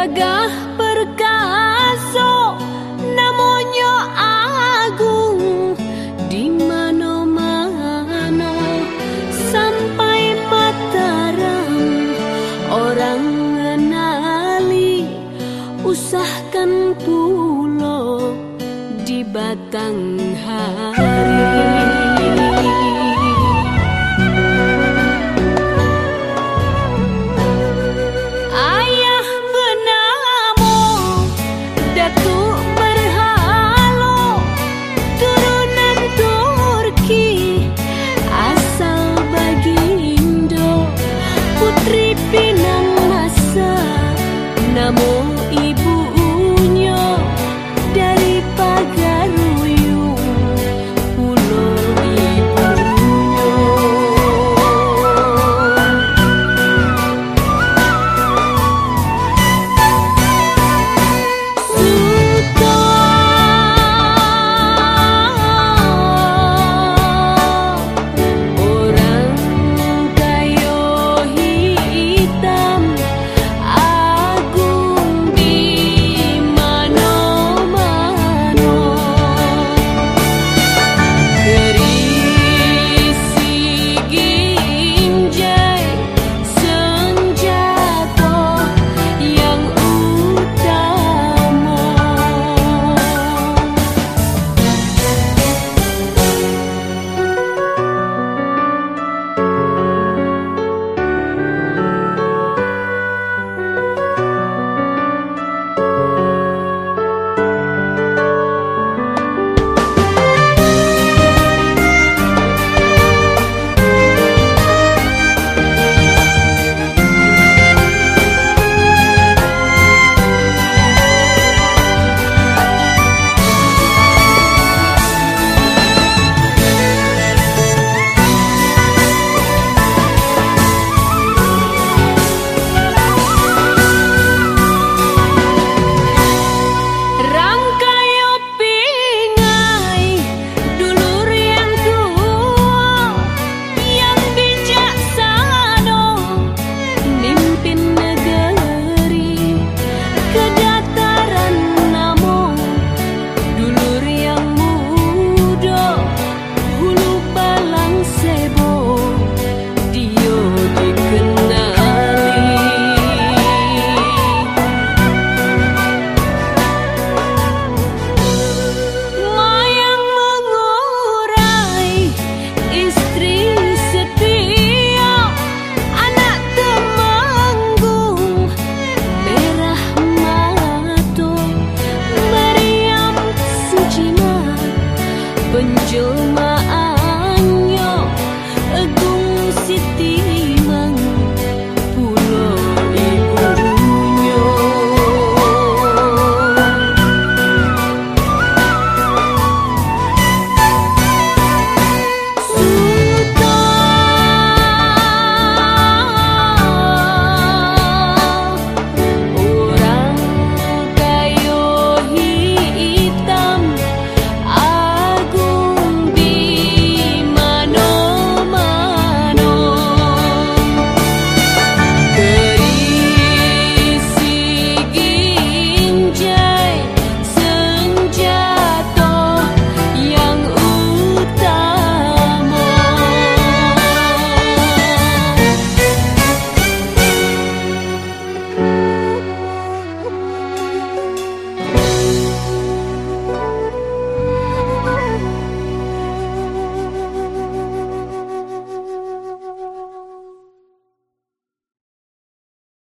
gagah perkaso namanya agung. Di mana mana sampai mataram orang ngenali usahkan pulau di batang hati.